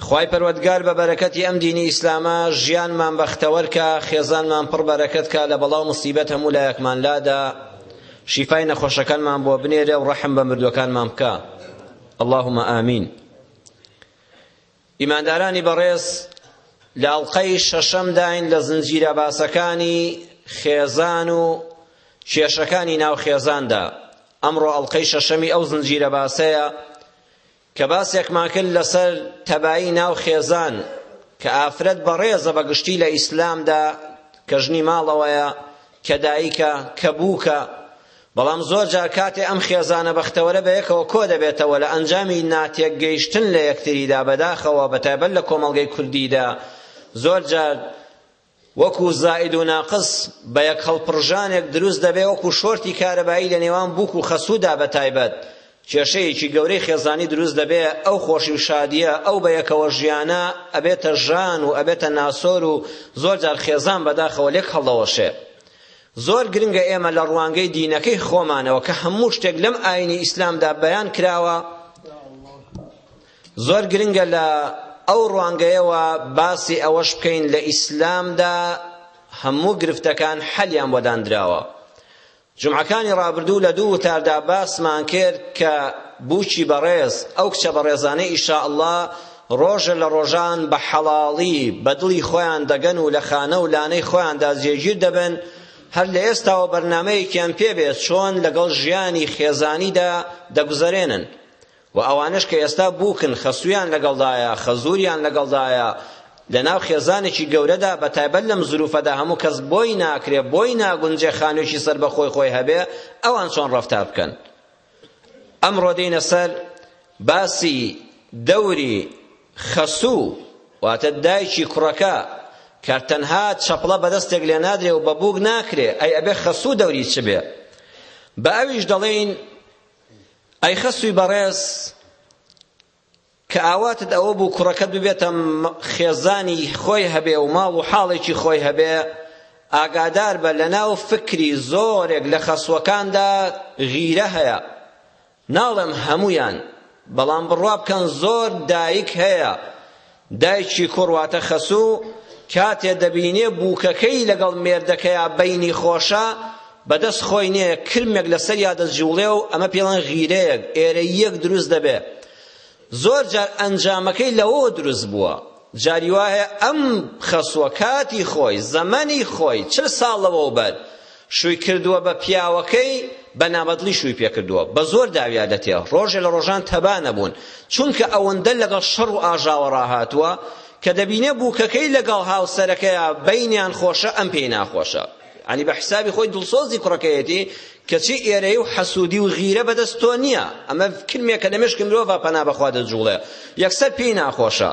خوای پەروەدگار بە بەرەکەتی ئەم دینی ئیسلامە ژیانمان بەختەوەر کا خێزانمان پڕ بەرەکەت کا لە بەڵاو مصیبەت هەموو لایەکمان لادا شیفای نەخۆشەکانمان بۆ بنێرە و ڕەحم بە مردوەکانمان بکە اللهم آمین ئیماندارانی بەڕێز لە ئەڵلقەی شەشەمداین لە زنجیرە باسەکانی خێزان و کێشەکانی ناو خێزاندا ئەمڕۆ ئەڵلقەی شەشەمی ئەو زنجیرە باسەیە کە باسێکمان کرد لەسەر تەبایی ناو خێزان کە ئافرەت بەڕێزە بە گشتی لە ئیسلامدا کە ژنی ماڵەوەیە کە دایکە کە بووکە بەڵام زۆر جار کاتێ ئەم خێزانە بەختەوەرە بە یەکەوە کۆ دەبێتەوە لە ئەنجامی ناتێک گەیشتن لە یەکتریدا بەداخەوە بەتایبەت لە کۆمەڵگەی کوردیدا زۆر جار وەکو زائد و ناقس بە یەک هەڵپڕژانێک دروست دەبێ وەکو شۆرتی کارەبایی لە نێوان بووک و خەسوودا بە تایبەت کێشەیەکی گەورەی خێزانی دروست دەبێ ئەو خۆشی و شادیە ئەو بە یەکەوە ژیانە ئەبێتە ژان و ئەبێتە ناسۆر و زۆر جار خێزان بەداخەوە لێک هەڵدەوەشێ زۆر گرنگە ئێمە لە ڕوانگەی دینەکەی خۆمانەوە کە هەموو شتێک لەم ئاینی ئیسلامدا بەیان کراوە زۆر گرنگە لە ئەو ڕوانگەیەوە باسی ئەوەش بکەین لە ئیسلامدا هەموو گرفتەکان حەلیان بۆ داندراوە جمعەکانی ڕابردوو لە دوو وتاردا باسمان کرد کە بوچی بەڕێز ئەو کچە بەڕێزانەی ئیشاءاللە ڕۆژە لە ڕۆژان بە حەڵاڵی بە دڵی خۆیان دەگەن و لە خانە و لانەی خۆیاندا جێگیر دەبن هەر لە ئێستاوە بەرنمەیەکیان پێبێت چۆن لەگەڵ ژیانی خێزانیدا دەگوزەرێنن وە ئەوانەش کە ئێستا بووکن، خەسوویان لەگەڵدایە، خەزووریان لەگەڵدایە، لەناو خێزانێکی گەورەدا، بەتایبەت لەم زرووفەدا هەموو کەس بۆی ناکرێ، بۆی ناگونجێ خانوویەکی سەربەخۆی خۆی هەبێ، ئەوان چۆن ڕەفتار بکەن؟ ئەمڕۆ دێینە سەر باسی دەوری خەسوو، واتە دایکی کوڕەکە، کە تەنها چەپڵە بەدەستێک لێ نادرێ و بە بووک ناکرێ، ئەی ئەبێ خەسوو دەوری چ بێ؟ بە ئەویش دەڵێین، ئەی خەسوی بەڕێز کە ئاواتت ئەوە بوو کوڕەکەت ببێتە خێزانی خۆی هەبێ و ماڵ و حاڵێکی خۆی هەبێ ئاگادار بە لەناو فکری زۆرێک لە خەسوەکاندا غیرە هەیە ناڵێم هەمویان بەڵام بڕوا بکەن زۆر دایک هەیە دایکی کوڕ واتە خەسوو کاتێ دەبینێ بووکەکەی لەگەڵ مێردەکەیا بەینی خۆشە بەدەست خۆی نێ کرمێک لەسەریا دەجوڵێ و ئەمە پێڵەن غیرەیەک ئێرەییەک دروست دەبێ زۆر جار ئەنجامەکەی لەوەوە دروست بووە جاری وایە ئەم خەسووە کاتی خۆی زەمەنی خۆی چل ساڵ لەوەوبەر شوی کردووە بە پیاوەکەی بە نابەدڵی شوی پێکردووە بە زۆر داویا دەتێ ڕۆژێ لە ڕۆژان تەبا نەبوون چونکە ئەوەندە لەگەڵ شەڕ و ئاژاوە ڕاهاتووە کە دەبینێ بووکەکەی لەگەڵ هاوسەرەکەیە بەینیان خۆشە ئەم پێی ناخۆشە عنی بە حسابی خۆی دڵسۆزی کوڕەکەیەتی کەچی ئێرەی و حەسوودی و غیرە بەدەست تۆ نییە ئەمە کلمێکە لە مێشکی مرۆڤە پەنا بەخوا دەجوڵێ یەکسەر پێی ناخۆشە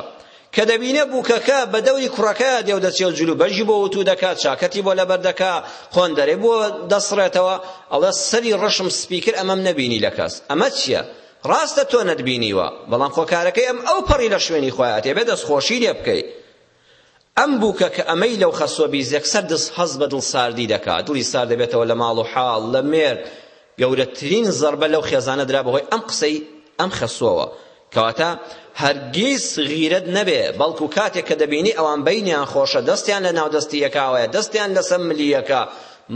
کە دەبینێ بووکەکە بە دەوری کوڕەکەیا دێ و دەچێ و جلوبەرگی بۆ وتوو دەکا چاکەتی بۆ لەبەر دەکا قۆندەرەی بۆ دەسڕێتەوە ئەڵێ سەری ڕەشم سپی کرد ئەمەم نەبینی لە کەس ئەمە چییە ڕاستە تۆ نەتبینیوە بەڵام خۆ کارەکەی ئەم ئەو پەڕی لە شوێنی خۆی ئەتێ بێ دەستخۆشی لێ بکەی ئەم بووکە کە ئەمەی لەو خەسوە بیزێک سەر دز هەز بە دڵ ساردی دەکا دڵی سار دەبێتەوە لە ماڵ و حاڵ لە مێرد گەورەترین زەربە لەو خێزانە درا بەهۆی ئەم قسەی ئەم خەسوەوە کەواتە هەرگیز غیرەت نەبێ بەڵکو کاتێک کە دەبینی ئەوان بینیان خۆشە دەستیان لە ناودەستی یەکاوەیە دەستیان لەسەر ملی یەکە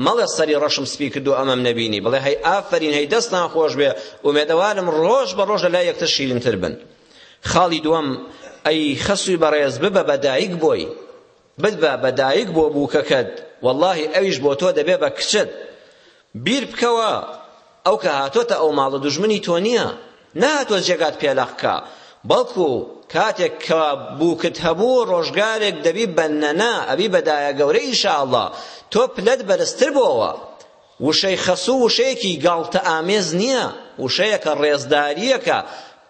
مەڵێ سەری ڕەشم سپی کردو ئەمەم نەبینی بڵێ هەی ئافرین هەی دەستان خۆش بێ ئومێدەوارم ڕۆژ بە ڕۆژ لەلای یەکتر شیرینتر بن خاڵی دووەم ئەی خەسوی بەڕێز ببە بەدایک بۆی ببە بەدایک بۆ بووکەکەت واللهی ئەویش بۆ تۆ دەبێ بە کچت بیر بکەوە ئەو کە هاتۆتە ئەو ماڵە دوژمنی تۆ نییە نەهاتوە جێگات پێلەق کا بەڵکو کاتێک کە بوکت هەبوو ڕۆژگارێک دەبی بە نەنا ئەبی بە دایە گەورە ئیشاڵڵا تۆ پلەت بەرزتر بۆوە وشەی خەسوو وشەیەکی گاڵتە ئامێز نییە وشەیەکە ڕێزدارییەکە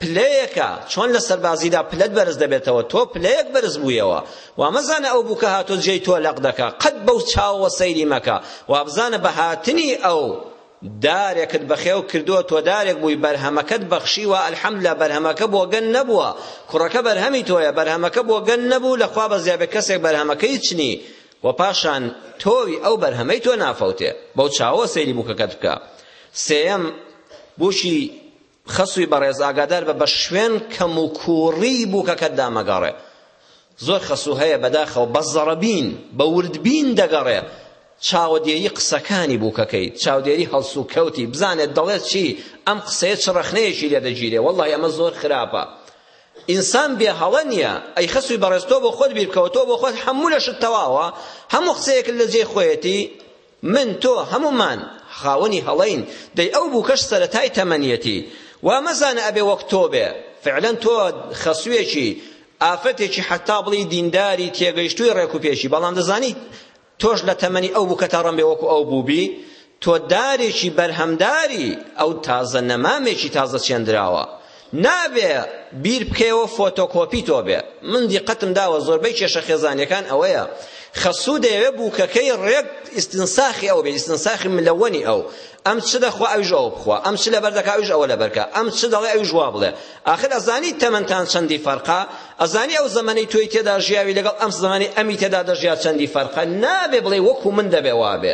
پلەیەکە چۆن لە سەربازیدا پلەت بەرز دەبێتەوە تۆ پلەیەک بەرز بوویەوە وامەزانە ئەو بووکە هاتۆ جێی تۆ لەق دەکا قەت بەو چاوەوە سەیری مەکە وابزانە بە هاتنی ئەو دارێکت بەخێو کردووە تۆ دارێک بووی بەرهەمەکەت بەخشیوە ئەلحەمدلە بەرهەمەکە بۆ گەن نەبووە کوڕەکە بەرهەمی تۆیە بەرهەمەکە بۆ گەن نەبوو لە خوا بەزیابێ کەسێک بەرهەمەکەی چنی و پاشان تۆوی ئەو بەرهەمەی تۆ نافەوتێ بەو چاوە سەیری بووکەکەت بکە سێەم بوشی خەسوی بەڕێز ئاگادار بە بەشوێن کەم و کووڕی بووکەکەت دامەگەڕێ زۆر خەسو هەیە بەداخەوە بە زەڕەبین بە وردبین دەگەڕێ چاوەدێری قسەکانی بووکەکەی چاودێری هەڵسوکەوتی بزانێت دەڵێت چی ئەم قسەیە چ ڕەخنەیەکی لێ دەگیرێ والله ئەمە زۆر خراپە ئینسان بێ هەڵە نییە ئەی خەسوی بەڕێز تۆ بۆ خۆت بیرکەوە تۆ بۆ خۆت هەموو لەشت تەواوە هەموو قسەیەکت لە جێی خۆیەتی من، تۆ، هەموومان خاوەنی هەڵەین، دەی ئەو بووکەش سەرەتای تەمەنیەتی، وا مەزانە ئەبێ وەک تۆ بێ، فعلەن تۆ خەسوویەکی، ئافرەتێکی حەتتا بڵێی دینداری تێگەیشتووی ڕێک و پێکی، بەڵام دەزانی تۆش لە تەمەنی ئەو بووکە تا ڕەمبێ وەکو ئەو بووبی، تۆ دارێکی بەرهەمداری ئەو تازە نەمامێکی تازە چێندراوە، نابێ بیر بکەیەوە فۆتۆ کۆپی تۆ بێ من دیقەتم داوە زۆربەی کێشە خێزانیەکان ئەوەیە خەسوو دەیەوێ بووکەکەی ڕێک ئیستنساخی ئەو بێ ئیستنساخی ملەوەنی ئەو ئەم چ دەخوا ئەویش ئەو بخوا ئەم چ لەبەر دەکا ئەویش ئەوە لەبەر کا ئەم چ دەڵێ ئەویش وا بڵێ ئاخر ئەزانی تەمەنتان چەندی فەرقە ئەزانی ئەو زەمەنەی تۆی تێدا ژیاوی لەگەڵ ئەم زەمەنەی ئەمی تێدا دەژیا چەندی فەرقە نابێ بڵێ وەکو من دەبێ وابێ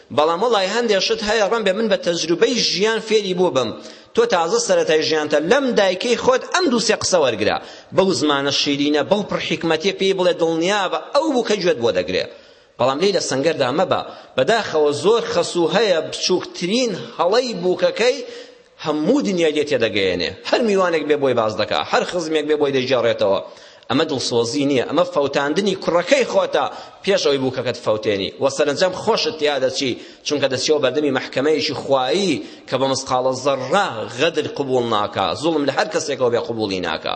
بەڵام وەڵای هەندێ شت هەیە ڕەمبێ من بە تەجروبەی ژیان فێری بوو بم تۆ تازە سەرەتای ژیانتە لەم دایکەی خۆت ئەم دوو سێ قسە وەرگرە بەو زمانە شیرینە بەو پڕ حیکمەتیە پێی بڵێ دڵنیابە ئەو بوو کە گوێت بۆ دەگرێ بەڵام لێی لە سەنگەردا مەبە بەداخەوە زۆر خەسوو هەیە بچووکترین هەڵەی بووکەکەی هەموو دنیای لێ تێدەگەیەنێ، هەر میوانێک بێ بۆی باس دەکا، هەر خزمێک بێ بۆی دەیگێڕێتەوە، ئەمە دڵسۆزی نییە، ئەمە فەوتاندنی کوڕەکەی خۆتە پێش ئەوەی بووکەکەت فەوتێنی و سەرەنجام خۆشت تیا دەچی، چونکە دەچیەوە بەردەمی مەحکەمەیەکی خوایی کە بە مسقاڵە زەڕڕە غەدر قبووڵ ناکا، زوڵم لە هەر کەسێکەوە بێ قبووڵی ناکا.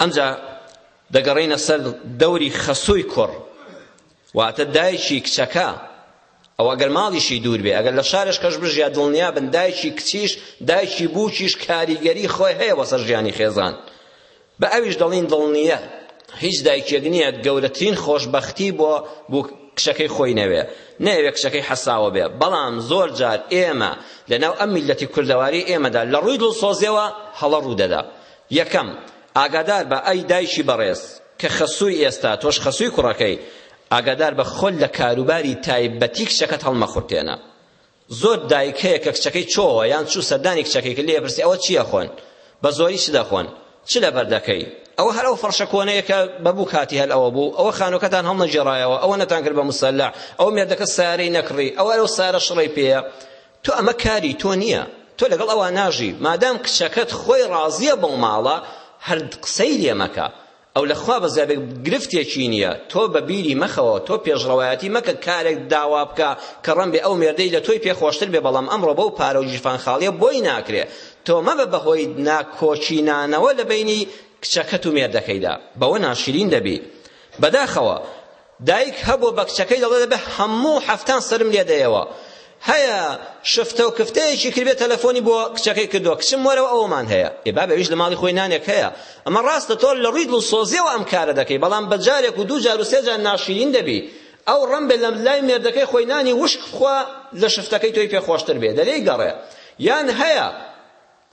ئەمجا دەگەڕێینە سەر دەوری خەسووی کوڕ واتە دایکی کچەکە ئەو ئەگەر ماڵیشی دوور بێ ئەگەر لە شارش کەش بژیا دڵنیا بن دایکی کچیش دایکی بووکیش کاریگەری خۆی هەیە وەسە ژیانی خێزان بە ئەویش دەڵین دڵنیە هیچ دایکێک نییە گەورەترین خۆشببختی بۆ بوو کچەکەی خۆی نەوێ نەوێ کچەکەی حەساوە بێ بەڵام زۆر جار ئێمە لەناو ئەم میلەتی کوردەواری ئێمەدا لە ڕووی دڵسۆزیەوە هەڵە ڕوودەدا یەکەم، ئاگادار بە ئەی دایکی بەڕێز، کە خەسووی ئێستا، تۆش خەسووی کوڕەکەی، ئاگادار بە خۆت لە کاروباری تایبەتی کچەکەت هەڵمەخورتێنە. زۆر دایک هەیە کە کچەکەی چۆوە یان چوو سەردانی کچەکەی کرد، لێی ئەپرسێ ئەوە چی ئەخۆن؟ بە زۆری چ دەخۆن؟ چ لەبەر دەکەی؟ ئەوە هەر ئەو فەڕشە کۆنەیە کە بە بوو کاتی هەر ئەوە بوو، ئەوە خانووەکەتان هەڵنەگێڕایەوە، ئەوە نەتانکرد بە موسەللا، ئەوە مێردەکەت سایارەی نەکڕی، ئەوە ئەرێ و سایارە شڕەی پێیە. تۆ ئەمە کاری تۆ نییە تۆ لەگەڵ ئەوا ناژی مادام کچەکەت خۆی ڕازیە بەو ماڵە هەر قسەی لێ مەکە ئەو لە خوا بەزیابێک گرفتێکی نییە تۆ بە بیری مەخەوە تۆ پێشڕەوایەتی مەکە کارێک داوا بکە کە ڕەم بێ ئەو مێردەی لە تۆی پێخۆشتر بێ بەڵام ئەمڕۆ بەو پارە و ژیرفان خاڵیە بۆی ناکرێ تۆ مەبە بەهۆی ناکۆچینانەوە لە بینی کچەکەت و مێردەکەیدا بەوە ناشرین دەبی بەداخەوە دایک هەبوو بە کچەکەی دەڵێ دەبێ هەموو هەفتان سەرم لێ دەیەوە هەیە شفتە و کفتەیەکی کردێ تەلەفۆنی بۆ کچەکەی کردووە کچم وەرەوە ئەوەمان هەیە ئێ بابە ئەویش لە ماڵی خۆی نانێک هەیە ئەمە ڕاستە تۆ لە ڕووی دڵسۆزیەوە ئەم کارە دەکەی بەڵام بە جارێک و دوو جار و سێ جار ناشیرین دەبی ئەو ڕەم بێ لە لای مێردەکەی خۆی نانی وشک بخوا لە شفتەکەی تۆی پێ خۆشتر بێ دەلێی گەڕێ یان هەیە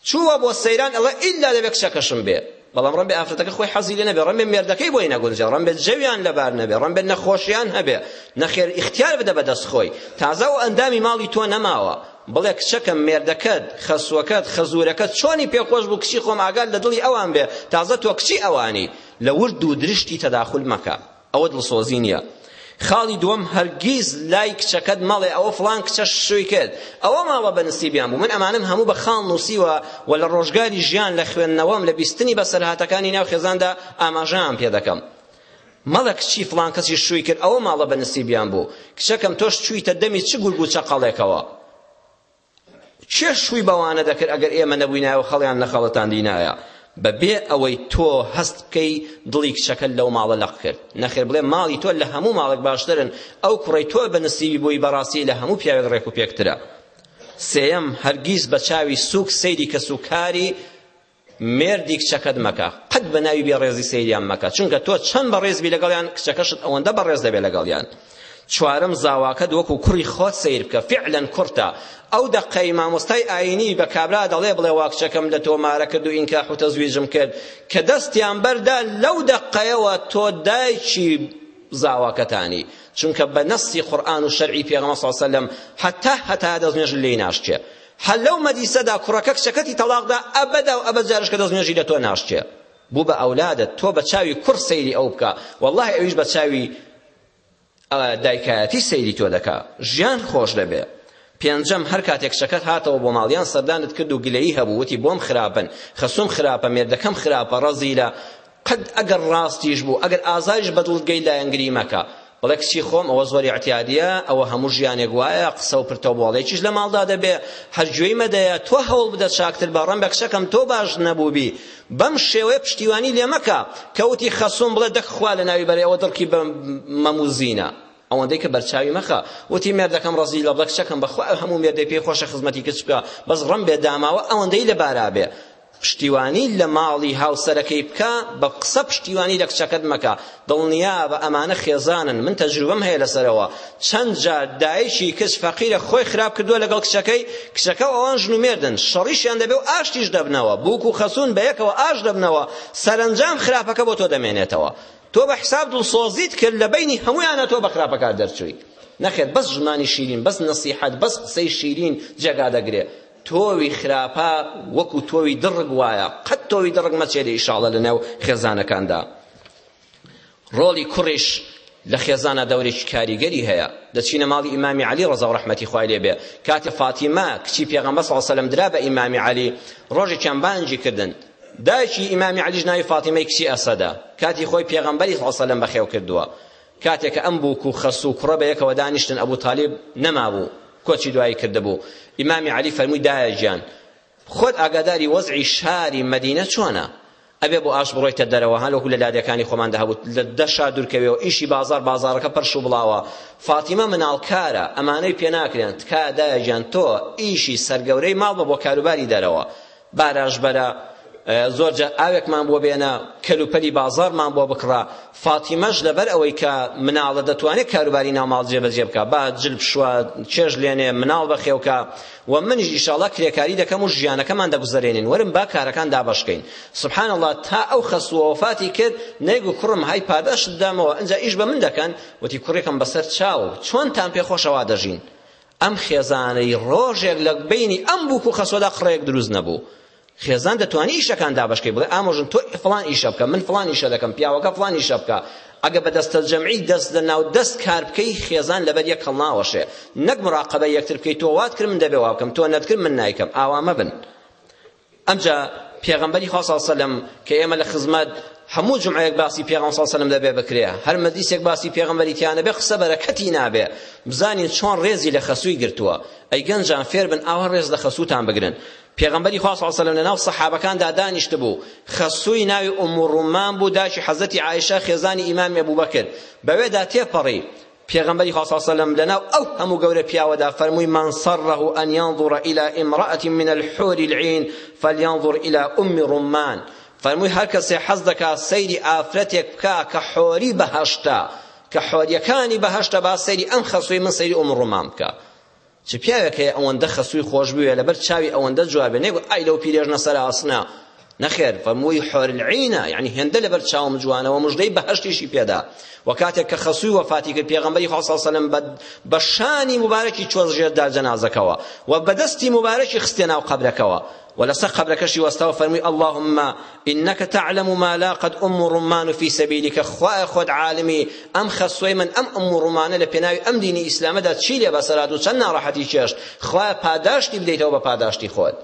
چووە بۆ سەیران ئەڵێ ئیلا دەبێ کچەکەشم بێ بەڵام ڕەنبێ ئافرەتەکە خۆی حەزی لێ نەبێ ڕەنبێ مێردەکەی بۆی نەگونجێ ڕەنبێ جەویان لەبار نەبێ ڕەنبێ نەخۆشیان هەبێ نەخێر ئیختیار بدە بەدەست خۆی تازە و ئەندامی ماڵی تۆ نەماوە بڵێ کچەکەم مێردەکەت خەسوەکەت خەزورەکەت چۆنی پێخۆش بوو کچی خۆم ئاگات لە دڵی ئەوان بێ تازە تۆ کچی ئەوانی لە ورد و درشتی تەداخول مەکە ئەوە دڵسۆزی نیە. خاڵی دووەم هەرگیز لای کچەکەت مەڵێ ئەوە فڵان کچە شووی کرد ئەوە ماوە بە نسیبیان بوو من ئەمانەم هەموو بە خاڵ نووسیوە و لە ڕۆژگاری ژیان لە خوێندنەوەم لە بیستنی بەسەرهاتەکانی ناو خێزاندا ئاماژەیان پێ دەکەم مەڵە کچی فڵان کەسی شووی کرد ئەوە ماڵە بە نسیبیان بوو کچەکەم تۆش چوویتە دەمی چ گورگ و چەقەڵێکەوە کێ شووی بەوانە دەکرد ئەگەر ئێمە نەبووینایە و خەڵیان لە خەڵەتاندینایە بەبێ ئەوەی تۆ هەست بکەی دڵی کچەکەت لەو ماڵە لەق کرد نەخێر بڵێ ماڵی تۆ لە هەموو ماڵێک باشترن ئەو کوڕەی تۆ بە نسیبی بووی بەڕاستی لە هەموو پیاوێک ڕێک و پێکترە سێیەم هەرگیز بە چاوی سووک سەیری کەس و کاری مێردی کچەکەت مەکە قەت بە ناوی بێ ڕێزی سەیریان مەکە چونکە تۆ چەند بە ڕێزبی لەگەڵیان کچەکەشت ئەوەندە بە ڕێز دەبێ لەگەڵیان چوارم زاواکەت وەکو کوڕی خۆت سیر بکە فعلا کورتە ئەو دەقەی مامۆستای ئاینی بە کابرا دەڵێ بڵێ واکچەکەم لە تۆمارە کرد و ئینکا حوتە زویجم کرد کە دەستیان بەردا لەو دەقەیەوە تۆ دایکی زاواکەتانی چونکە بە نەسی قورآن و شەرعی پێغەمە ساسەلم هەتا هەتا دەستنێژ لێی ناشکێ هەر لەو مەجلیسەدا کوڕەکە کچەکەتی تەڵاق دا ئەبەدا و ئەبەد جارش کە دەستنوێژی لە تۆ ناشچێ بوو بە ئەولادت تۆ بە چاوی کوڕ سەیری ئەو بکە واللهی ئەویش بە چاوی دایکایەتی سەیری تۆ دەکا ژیان خۆش دەبێ پێنجەم هەر کاتێک شەکەت هاتەوە بۆ ماڵیان سەردانت کرد و گلەیی هەبوو وتی بۆم خراپن خەسوم خراپە مێردەکەم خراپە ڕەزیلە قەد ئەگەر ڕاستیش بوو ئەگەر ئازاریش بەدڵت گەی لایەنگری مەکە بڵێ کچی خۆم ئەوە زۆر ئیعتیادیە ئەوە هەموو ژیانێک وایە قسە و پرتە و بۆڵێکیش لە ماڵدا دەبێ هەر گوێی مەدەیە تۆ هەوڵ بدە چاکتر بە ڕەنبە کچەکەم تۆ باش نەبووبی بەم شێوەیە پشتیوانی لێ مەکە کەوتی خەسوم بڵێ دەک خوا لە ناوی بەرێ ئەوە دڵکی بە مەموزینە ئەوەندەی کە بەرچاوی مەخە وتی مێردەکەم ڕەزی لە بڵێ کچەکەم بەخوا هەموو مێردەی پێی خۆشە خزمەتی کچ بکە بەس ڕەنبێ داماوە ئەوەندەی لە بارا بێ پشتیوانی لە ماڵی هاوسەرەکەی بکە بە قسە پشتیوانی لە کچەکەت مەکە دڵنیابە ئەمانە خێزانن من تەجروبەم هەیە لەسەرەوە چەند جار دایکی کچ فەقیرە خۆی خراپ کردووە لەگەڵ کچەکەی کچەکە و ئەوان ژن و مێردن شەڕیشیان دەبێ و ئاشتیش دەبنەوە بووک و خەسوون بە یەکەوە ئاش دەبنەوە سەرەنجام خراپەکە بۆ تۆ دەمێنێتەوە تۆ بە حساب دڵسۆزیت کرد لە بینی هەمویانە تۆ بە خراپەکار دەرچووی نەخێر بەس ژمانی شیرین بەس نەسیحەت بەس قسەی شیرین جێگا دەگرێ تۆوی خراپە وەکو تۆوی دڕک وایە قەت تۆوی دڕک مەچێری ئیشاڵە لەنێو خێزانەکاندا ڕۆڵی کوڕیش لە خێزانە دەورێکی کاریگەری هەیە دەچینە ماڵی ئیمامی علی ڕزا و ڕەحمەتی خوای لێ بێ کاتێ فاتیمە کچی پێغەمبەر صلی الله علیه و درا بە ئیمامی علی ڕۆژێکیان بانجی کردن دایکی ئیمامی علیش ناوی فاتیمەی کچی ئەسەدە کاتی خۆی پێغەمبەری صلی الله علیه و بەخێو کردووە کاتێ کە ئەم بووک و خەس و کوڕە بەیەکەوە دانیشتن ئەبو تالیب نەمابوو کۆچی دوایی کردبوو ئیمامی عەلی فەرمووی دایە گیان خۆت ئاگاداری وەزعی شاری مەدینە چۆنە ئەبێ بۆ ئاش بڕۆیتە دەرەوە هەن وەکو لە لادێکانی خۆمان دەهەبوو لە دەشا دوورکەوێەوە ئیشی بازار بازارەکە پەرش و بڵاوە فاتیمە مناڵکارە ئەمانەی پێناکرێن تکایە دایە گیان تۆ ئیشی سەرگەورەی ماڵ بە بۆ کاروباری دەرەوە باراژ بەرە، زۆر جار ئاوێکمان بۆ بێنە، کەلوپەلی بازاڕمان بۆ بکڕە. فاتیمەش لەبەر ئەوەی کە مناڵە دەتوانێ کاروباری ناو ماڵ جێبەجێ بکا. با جل بشوا، چێژ لێنێ، مناڵ بەخێوکا و منیش ئیشاڵڵا کرێکاری دەکەم و ژیانەکەمان دەگوزەرێنین. وەرن با کارەکان دابەش کەین. سبحان اللە تا ئەو خەسووە وەفاتی کرد، نەیگوت کوڕم هەی پاداشتت دامەوە، ئینجا ئیش بە من دەکەن، وتی کوڕێکم بەسەر چاو، چۆنتان پێ خۆشە وا دەژین. ئەم خێزانەی ڕۆژێک لە بینی ئەم بووک و خەسۆدا قڕێک دروست نەبوو خێزان دەتوانی ئیشەکان دابشکەی بڵێ ئامۆژن تۆ فلان ئیشە بکە من فلان ئیشە دەکەم پیاوەکە فلان ئیشە بکە ئەگە بە دەستە جەمعی دەست لە ناو دەست کار بکەی خێزان لەبەر یەک هەڵ ناوەشێ نەک مراقبە یەکتر بکەی تۆ وات کرد من دەبێ وا بکەم تۆ نەتکرد من نایکەم ئاوا مەبن ئەمجا پێغەمبەری خوا صلی سەلەم کە ئێمە لە خزمەت هەموو جمعەیەک باسی پێغەمبەر صلی سەلەم دەبێ بکرێ هەر مەجلیسێک باسی پێغەمبەری تیا نەبێ قسە بەرەکەتی نابێ بزانین چۆن ڕێزی لە خەسووی گرتووە ئەی گەنجان فێر بن ئاوا ڕێز لە خەسووتان بگرن پێغەمبەری خوا صلی سەلەم لەناو سەحابەکاندا دانیشت بوو خەسووی ناوی ئوم ڕومان بوو داشی حەزەتی عایشە خێزانی ئیمامی ئەبوبەکر بەوێدا تێپەڕی پێغەمبەری خوا صلی اللە علیە و سەللەم لەناو ئەو هەموو گەورە پیاوەدا فەرمووی من صره ان ينظر الى امرأة من الحور العین فلینظر الى ام رمان فەرمووی هەر کەسێ حەز دەکا سەیری ئافرەتێک بکا کە حۆری بەهەشتە کە حۆریەکانی بەهەشتە با سەیری ئەم خەسووی من سەیری ئوم ڕومان بکا چ پیاوێک هەیە ئەوەندە خەسووی خۆش بوێ لەبەر چاوی ئەوەندە جواب بێ نەگو ئای لەو پیرێژنە سەراسنە نەخێر فەرمووی حۆرلعینە یعنی هێندە لەبەر چاوم جوانەوە مژدەی بەهەشتیشی پێدا و کاتێک کە خەسووی وەفاتی کرد پێغەمبەری خوا صلی سەلم بە شانی مبارەکی چۆز ژێردا جەنازەکەوە و بەدەستی مبارەکی خستێ ناو قەبرەکەوە وە لەسەر قەبرەکەشی وەستا و فەرمووی، اللهم انک تعلم ما لاقت ام رمان فی سبیلک، خوایە خۆت عالمی ئەم خەسوەی من ئەم ام رومانە لە پێناوی ئەم دینی ئیسلامەدا چی لێ بەسەر هات و چەند ناڕەحەتی چێشت، خوایە پاداشتی بدەیتەوە بە پاداشتی خۆت.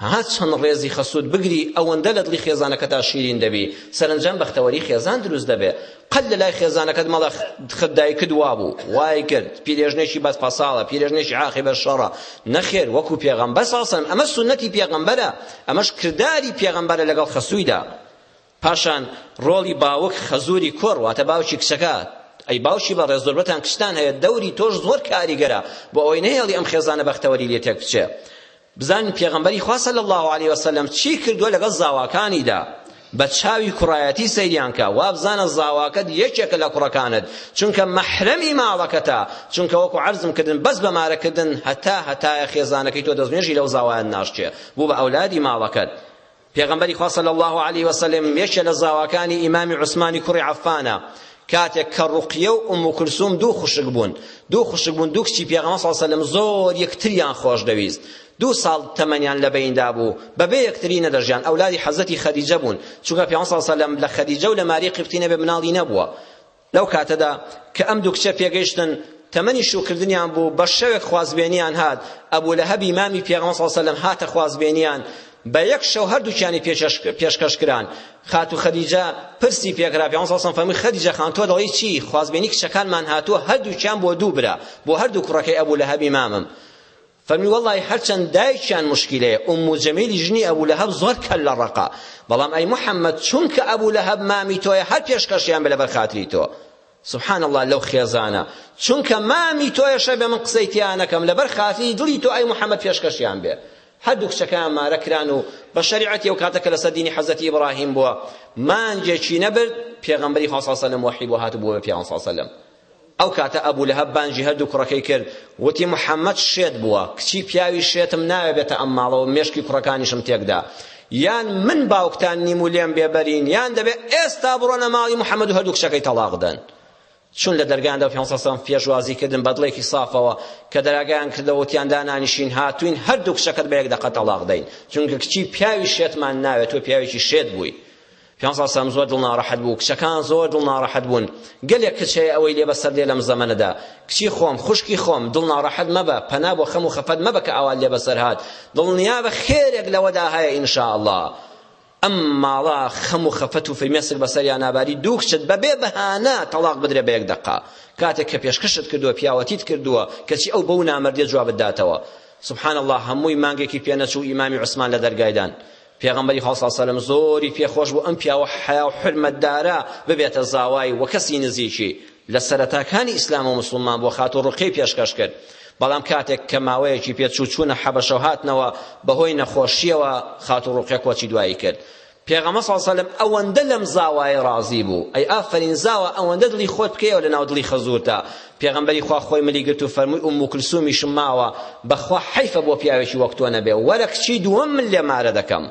هەرچەند ڕێزی خەسووت بگری ئەوەندە لە دڵی خێزانەکەتا شیرین دەبی، سەرەنجام بەختەوەری خێزان دروست دەبێ. قەت لە لای خێزانەکەت مەڵێ خت دایکت وا بوو وای کرد پیرێژنێکی بەد فەساڵە پیرێژنێکی عاقبە شەڕە نەخێر وەکو پێغەمبەر ساسەن ئەمە سونەتی پێغەمبەرە ئەمەش کرداری پێغەمبەرە لەگەڵ خەسوویدا پاشان ڕۆڵی باوک خەزوری کۆڕ واتە باوکی کچەکە ئەی باوکی بە ڕێزۆربەتان کچتان هەیە دەوری تۆش زۆر کاریگەرە بۆ ئەوەی نەهێڵی ئەم خێزانە بەختەوەری لێ تێک بچێ بزانین پێغەمبەری خوا صلی اللە علیه وسلم چی کردووە لەگەڵ زاواکانیدا بە چاوی کوڕایەتی سەیریان کە وابزانە زاواکەت یەکێکە لە کوڕەکانت چونکە مەحرەمی ماڵەکەتە چونکە وەکو عەرزم کردن بەس بە مارەکردن هەتا هەتایە خێزانەکەی تۆ دەستنوێژی لەو زاوایان ناشچێ بوو بە ئەولادی ماڵەکەت پێغەمبەری خوا صلی اللە علیە وسلم یەکێ لە زاواکانی ئیمامی عوسمانی کوڕی عەفانە کاتێک کە ڕوقیە و ئوم کلسوم دوو خوشک بوون دوو خوشک بوون دوو کچی پێغەمبەر صلی اللە علیه زۆر یەکتریان خۆش دەویست دوو ساڵ تەمەنیان لە بەیندا بوو بەبێ یەکتری نەدەژیان ئەولادی حەزەتی خەدیجە بوون چونکە پێغەمبەر صلی اللە علیه لە خەدیجە و لە ماری قبطی نەبێ مناڵی نەبووە لەو کاتەدا کە ئەم دوو کچە پێگەیشتن تەمەنی شووکردنیان بوو بە شەوێک خوازبێنیان هات ئەبوو لە هەبی مامی پێغەمبەر صلی الله هاتە خوازبێنیان بە یەک شەو هەردووکیانی پێشکەش کران خاتو خەدیجە پرسی پێکرا پێغەمبەر صلی الله فەرمی خەدیجە خان تۆ دەڵی چی خوازبێنی کچەکانمان هاتووە هەردووکیان بۆ دوو برا بۆ هەردوو کوڕەکەی ئەبوو لە هەبی مامم فەرمی وەڵڵاهی هەرچەند دایکیان موشکیلەیە ئوممو جەمیلی ژنی ئەبو لەهەب زۆر کەللە ڕەقە بەڵام ئەی محەممەد چونکە ئەبو لەهەب مامی تۆیە هەر پێشکەشیان بە لەبەر خاتری تۆ سبحان الله لەو خێزانە چونکە مامی تۆیە شەبێ من قسەی تیا نەکەم لەبەر خاتری دڵی تۆ ئەی محەممەد پێشکەشیان بێ هەردوو کچەکەیان مارە کران و بە شەریعەتی ئەو کاتە کە لەسەر دینی حەزەتی ئیبراهیم بووە مانجێکی نەبرد پێغەمبەری خوا صلی الله علیه و سلم وحی بۆ هاتبووە بە پیان صلی الله علیه و سلم ئەو کاتە ئەبو لەهەب بانگی هەردوو کوڕەکەی کرد، وتی، محەممەد شێت بووە، کچی پیاوی شێتم ناوێ بێتە ئەم ماڵە و مێشکی کوڕەکانیشم تێک دا. یان من باوکتان نیم و لێم بێ بەرین، یان دەبێ ئێستا بڕۆنە ماڵی محەممەد و هەردوو کچەکەی تەڵاق دەن. چون لە دەرگایاندا و پێغەمبەر سەڵسەڵەم پێشوازی کردن بە دڵێکی سافەوە کە دەراگایان کردەوە وتیان دانانیشین هاتوین هەردوو کچەکەت بە یەک دەقە تەڵاق دەین چونکە کچی پیاوی شێتمان ناوێت تۆ پیاوێکی شێت بووی پێنج ساڵ سام زۆر دڵ ناڕەحەت بوو کچەکان زۆر دڵ ناڕەحەت بوون گەلێک کچ هەیە ئەوەی لێ بەسەر دێ لەم زەمەنەدا کچی خۆم خوشکی خۆم دڵ ناڕەحەت مەبە پەنا بۆ خەم و خەفەت مەبە کە ئاوات لێ بەسەر هات دڵنیابە خێرێک لەوەدا هەیە ان شاء الله ئەم ماڵە خەم و خەفەت و فرمێسک بەسەریان ناباری دوو کچت بەبێ بەهانە تەڵاق بدرێ بە یەک دەقا کاتێک کە پێشکەشت کردووە پیاوەتیت کردووە کەچی ئەو بەو نامەردێ جوابت داتەوە سبحان الله هەمووی مانگێکی پێنەچوو ئیمامی عوسمان لە دەرگایدان پێغەمبەری خوا صلی اللە علیە و سلم زۆری پێ خۆش بوو ئەم پیاوە حەیا و حورمەتدارە ببێتە زاوای و کەسی نزیکی لە سەرەتاکانی ئیسلام و مسوڵمان بۆ خاتوو ڕوقیەی پێشکەش کرد بەڵام کاتێک کە ماوەیەکی پێ چوو چوونە حەبەشە و هاتنەوە بەهۆی نەخۆشیەوە خاتوو ڕوقیە کۆچی دوایی کرد پێغەمە ساڵ سەلم ئەوەندە لەم زاوایە ڕازی بوو ئەی ئافرین زاوە ئەوەندە دڵی خۆت بکەیەوە لە ناو دڵی خەزورتا پێغەمبەری خوا خۆی ملی گرت و فەرمووی ئوممو کلسومیشم ماوە، بەخوا حەیفە بۆ پیاوێکی وەک تۆ نەبێ، وەرە کچی دووەم من لێ مارە دەکەم.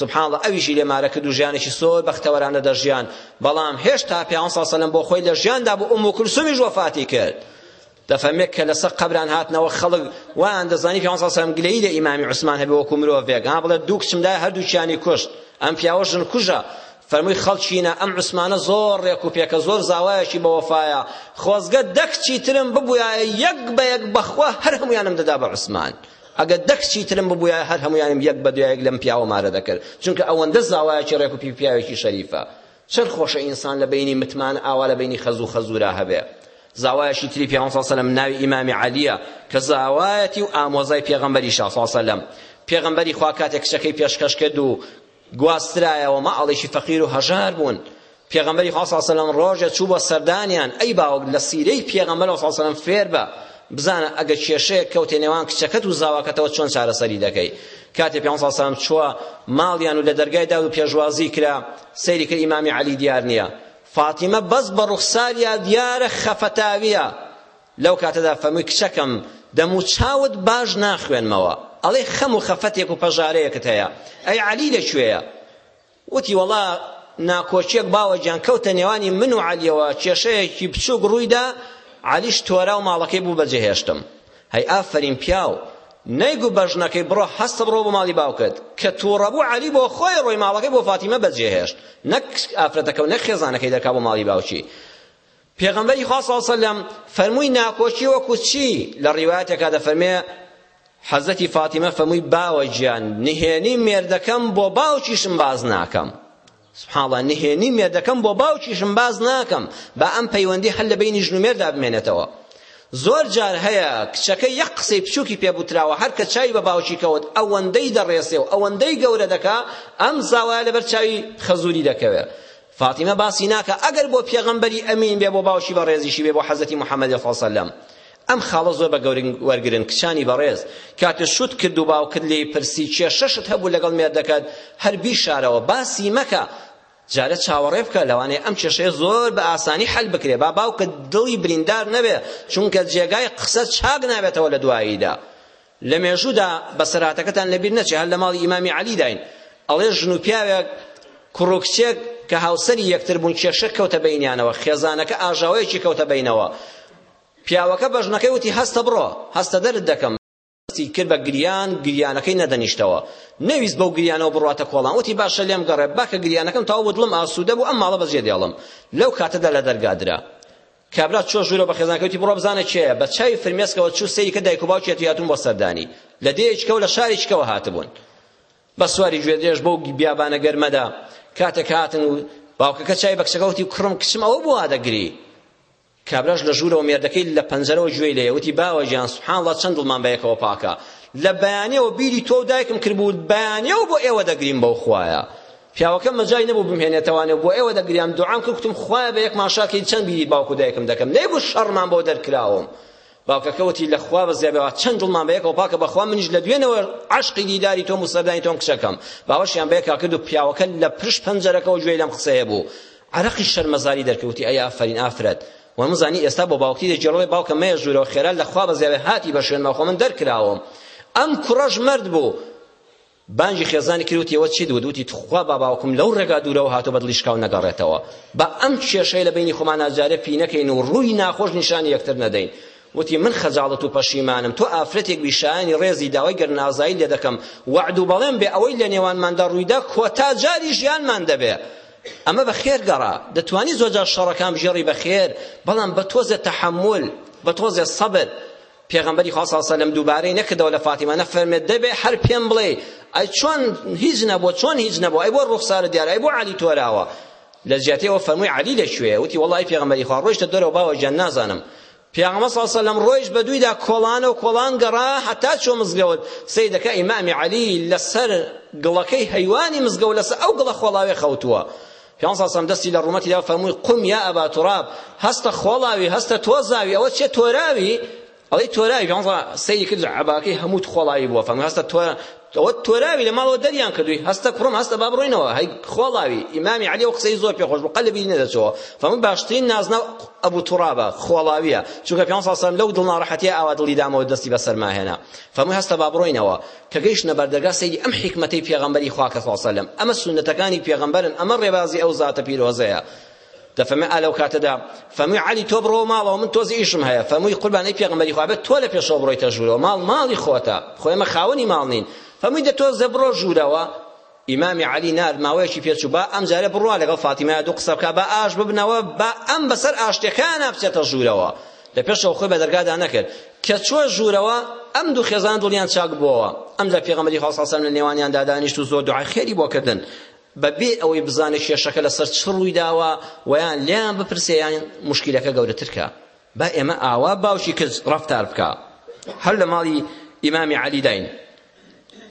سبحان اللە ئەویشی لێ مارە کرد و ژیانێکی زۆر بەختەوەرانە دەژیان، بەڵام هێشتا پیامبەر صلی اللە علیه و سلم بۆ خۆی لە ژیاندا بوو ئوممو کلسومیش وەفاتی کرد. دەفەرمێ کە لەسەر قەبران هاتنەوە خەڵک وایان دەزانی پیامبەر صلی اللە علیه و سلم گلەیی لە ئیمامی عوسمان هەبێ وەکو مرۆڤێک، ها بڵێ دوو کچم لای هەردووکیانی کوشت، ئەم پیاوە ژن کوژە، فەرمووی خەڵکینە ئەم عوسمانە زۆر ڕێک و پێکە زۆر زاوایەکی بە وەفایە خۆزگە دە کچی ترم ببوویایە یەک بە یەک بەخوا هەر هەموویانم دەدا بە عوسمان ئەگە دە کچی ترم ببوویایە هەر هەموویانم یەک بە دوایەک لەم پیاوە مارە دەکرد چونکە ئەوەندە زاوایەکی ڕێک و پێ پیاوێکی شەریفە چەند خۆشە ئینسان لە بینی متمان ئاوا لە بینی خەزوو خەزوورا هەبێ زاوایەکی تری پێغەمبەر صلی الله علیه و سلم ناوی ئیمامی عەلیە کە زاوایەتی و ئامۆزای پێغەمبەری شا صلی الله علیه و سلم پێغەمبەری خوا کاتێک کچەکەی پێشکەش کرد و گواسترایەوە ماڵێکی فەقیر و هەژار بوون پێغەمبەری خوا صلی الله علیه و ڕۆژێ چوو بۆ سەردانیان ئەی باوک لە سیرەی پێغەمبەر صلی الله علیه و فێر بە بزانە ئەگە کێشەیەک کەوتێ نێوان کچەکەت و زاواکەتەوە چۆن چارەسەری دەکەی کاتێ پێغەمبەر صلی الله علیه و چووە ماڵیان و لە دەرگای داود و پێشوازی کرا سەیری کرد ئیمامی علی دیار نییە فاتیمە بەس بە ڕوخساریا دیارە خەفەتاویە لەو کاتەدا فەرمووی، کچەکەم دەم و چاوت باش ناخوێنمەوە، ئەڵێی خەم و خەفەتێک و پەژارەیەکت هەیە، ئەی عەلی لە کوێیە؟ وتی، وەڵا ناکۆکییەک باوە گیان کەوتە نێوانی من و عەلییەوە، کێشەیەکی بچووک ڕووی دا، عەلیش تۆرا و ماڵەکەی بوو بە جێهێشتم. هەی ئافەرین پیاو، نەیگو بەژنەکەی بڕۆ هەست بڕۆ بۆ ماڵی باوکت، کە تووڕە بوو عەلی بۆ خۆی ڕۆی ماڵەکەی بۆ فاتیمە بەجێهێشت، نەک ئافرەتەکە و نەک خێزانەکەی دەرکا بۆ ماڵی باوکی. پێغەمبەری خوا صلی اللە علیه و سلم فەرمووی ناکۆکی وەکو چی لە ڕیوایەتێکا دەفەرمێ حەزەتی فاتیمە فەرمووی باوە گیان نهێنی مێردەکەم بۆ باوکیشم باز ناکەم سبحان الله نهێنی مێردەکەم بۆ باوکیشم باز ناکەم با ئەم پەیوەندی هەر لە بینی ژن و مێردا بمێنێتەوە زۆر جار هەیە کچەکە یەک قسەی بچووکی پێ بوتراوە هەر کە چاوی بە باوکی کەوت ئەوەندەی دەڕێسێ و ئەوەندەی گەورە دەکا ئەم زاوایە لەبەر چاوی خەزووری دەکەوێ فاتیمە باسی ناکا ئەگەر بۆ پێغەمبەری ئەمین بێ بۆ باوکی بەڕێزیشی بێ بۆ حەزرەتی محمد صلی الله علیه وسلم ئەم خاڵە زۆر بە گەورن وەرگرن کچانی بەڕێز کاتێ شوت کرد و باوکت لێی پرسی کێشەشت هەبوو لەگەڵ مێردەکەت هەر بیشارەوە باسی مەکە جارە چاوەڕێ بکە لەوانەیە ئەم کێشەیە زۆر بە ئاسانی حل بکرێ با باوکت دڵی بریندار نەبێ چونکە جێگای قسە چاک نابێتەوە لە دواییدا لە مێژوودا بەسەرهاتەکەتان لەبیر نەچێ هەر لە ماڵی ئیمامی عەلیداین ئەڵێ ژن و پیاوێک کوڕ و کچێک کە هاوسەری یەکتر بوون کێشە کەوتە بەینیانەوە خێزانەکە ئاژاوەیەکی کەوتە بەینەوە پیاوەکە بە ژنەکەی وتی هەستە بڕۆ هەستە دەرت دەکەم دەستی کرد بە گریان گریانەکەی نەدەنیشتەوە نەویست بەو گریانەوە بڕاتە کۆڵان وتی باشە لێم گەڕێ باکە گریانەکەم تاو بۆ دڵم ئاسوودە بوو ئەم ماڵە بەجێ دێڵم لەو کاتەدا لە دەرگادرا کابرا چووە ژوورەوە بە خێزانەکەی وتی، بڕۆ بزانە کێیە؟ بە چاوی فرمێسکەوە چوو سەیری کرد دایک و باوکی هەتووی هاتبوون بۆ سەردانی، لە دێیەکیکەوە لە شارێکیکەوە هاتبوون. بە سواری گوێدرێژ بەو بیابانە گەرمەدا کاتێک هاتن و باوکەکە چاوی بە کچەکە وتی، کوڕم کچم ئەوە بۆ وا دەگری؟ کابراش لە ژوورەوە مێردەکەی لە پەنجەرەوە گوێی لێیە وتی، باوە گیان سبحان اللە چەند دڵمان بە یەکەوە پاکە، لە بەیانیەوە بیری تۆ و دایکم کردبوو، بەیانیەوە بۆ ئێوە دەگریم بەو خوایە. پیاوەکەم مەجای نەبوو بمهێنێتەوە نێو بۆ ئێوە دەگریام دوعام کرد گوتم خوایە بە یەکمان شاکەی چەند بیری باوک و دایکم دەکەم نەیگوت شەڕمان بۆ دەرکراوم باوکەکە وتی لە خوا بەزیا بێوا چەند دڵمان بەیەکەوە پاکە بەخوا منیش لە دوێنەوە عەشقی دیداری تۆم و سەردانی تۆم کچەکەم باوەشیان بەیەکا کرد و پیاوەکە لە پشت پەنجەرەکەەوە گوێی لەم قسەیە بوو عرەقی شەرمەزاری دەرکەوتی ئەی ئافرین ئافرەت وەمزانی ئێستا بۆ باوکی دەجێڵەوەی باوکە مەیە ژوورەوە خێرا لە خوا بەزیاێ هاتی بە شوێنمە خۆ من دەرکراوم ئەم کوڕەش مرد بوو بانگی خێزانی کرد وتی ئەوە چیت وت وتی تخوا باباوکم لەو ڕێگا دوورەوە هاتۆ بە دڵی شکاو نەگەڕێتەوە با ئەم کێشەی لە بینی خۆمان ناجارێ پی نەکەین و ڕووی ناخۆش نیشانی یەکتر نەدەین وتی من خەجاڵەت و پەشیمانم تۆ ئافرەتێک بی شایانی ڕێزی داوای گەرنازایی لێ دەکەم وەعد و بەڵێن بێ ئەوەی لە نێوانماندا ڕوویدا کۆتا جاری ژیانمان دەبێ ئەمە بە خێر گەڕا دەتوانی زۆجار شەڕەکان بژێڕی بە خێر بەڵام بە تۆزێ تەحەمول بە تۆزێ سەبر پێغەمبەری خوا صلی اللە علیە و سەلەم دووبارەی نەکردەوە لە فاتیمە نەفەرمێت دەبێ هەر پێم بڵێ ئەی چۆن هیچ نەبووە چۆن هیچ نەبووە ئەی بۆ ڕوخسارە دیارە ئەی بۆ عەلی تۆراوە لە جیاتی ئەوە فەرمووی عەلی لەکوێیە وتی وەڵڵی پێغەمبەری خوا ڕۆیشتە دەرەوە باوە گیان نازانم پیامبر صلی الله علیه و سلم رویش بدویدا کۆڵان و کۆڵان گەڕا هەتا چۆ مزگەوت سیدەکە ئیمامی علی لەسەر گڵەکەی هەیوانی مزگەوت لەسەر ئەو گڵە خۆڵاوێ خەوتووە پیان ساسم دەستی لە ڕوومەتی دا فەرمووی قم یا ئەبا توراب هەستە خۆڵاوی هەستە تۆزاوی ئەوە چیە تۆراوی ئەڵی تۆراوی پیان سەیری کرد عەباکەی هەموو خۆڵاوی بووە فەرمووی هەستە تۆ ئەوە تۆراوی لە ماڵەوە دەریان کردووی هەستە کوڕم هەستە با بڕۆینەوە هەی خۆڵاوی ئیمامی عەلی و قسەی زۆر پێ خۆش بوو قەلبی نەدەچەوە فەرمووی باشترین نازناو ئەبو تورابە خۆڵاویە چونکە پیان ساسم لەو دڵ ناڕەحەتیە ئاوا دڵی دامەوە دەستی بەسەرما هێنا فەرمووی هەستە با بڕۆینەوە کە گەیشتنە بەردەگا سەیری ئەم حیکمەتەی پێغەمبەری خوا کە صلی اللە علیە و سلم ئەمە سوننەتەکانی پێغەمبەرن ئەمە ڕێبازی ئەو زاتە پیرۆزەیە دەفەرمێ ئا لەو کاتەدا فەرمووی عەلی تۆ بڕۆ ماڵەوە من تۆزی ئیشم هەیە فەرمووی قوربان ئەی پێغەمبەری خوا بێت تۆ لە پێشەوە بڕۆیتە ژوورەوە ماڵ ماڵی خۆتە خۆ ئێمە خاوەنی ماڵ نین فەرمووی دە تۆزێ بڕۆ ژوورەوە ئیمامی عەلی نارد ماوەیەکی پێچوو با ئەم جارە بڕوا لەگەڵ فاتیمەیا دوو قسە بکە با ئاش ببنەوە با ئەم بەسەر ئاشتەکانە بچێتە ژوورەوە لە پێشەوە خۆی بە دەرگادا نەکرد کە چوە ژوورەوە ئەم دوو خێزان دڵیان چاک بووەوە ئەم جا پێغەمبەری خوا صلی الله علیه و سلم لە نێوانیان دادانیشت و زۆر دوعای خێری بۆ کردن بەبێ ئەوەی بزانێت کێشەکە لەسەر چ ڕووی داوە ویان لێیان بپرسێ یان مشکلەکە گەورەتر کە با ئێمە ئاوا باوکی کچ ڕەفتار بکە هەر لە ماڵی ئیمامی عەلی داین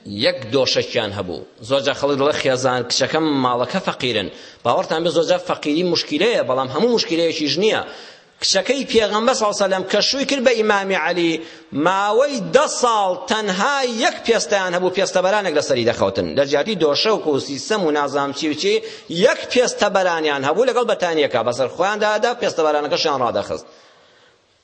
یەک دۆشەکیان هەبوو زۆرجا خەڵک دەڵێ خێزان کچەکەم ماڵەکە فەقیرن باوەڕتان بێ زۆرجا فەقیری مشکلەیە بەڵام هەموو مشکلەیەکیش نییە کچەکەی پێغەمبەر صلی الله علیه کە شووی کرد بە ئیمام علی ماوەی دە ساڵ تەنها یەک پێستیان هەبوو پێستە بەرانێک لەسەری دەخەوتن لە جیاتی دۆشە و کوسی سەم و نازام چی و چی یەک پێستە بەرانیان هەبوو لەگەڵ بەتانیەکە بەسەر خۆیان دادا پێستە بەرانەکەشیان ڕادەخست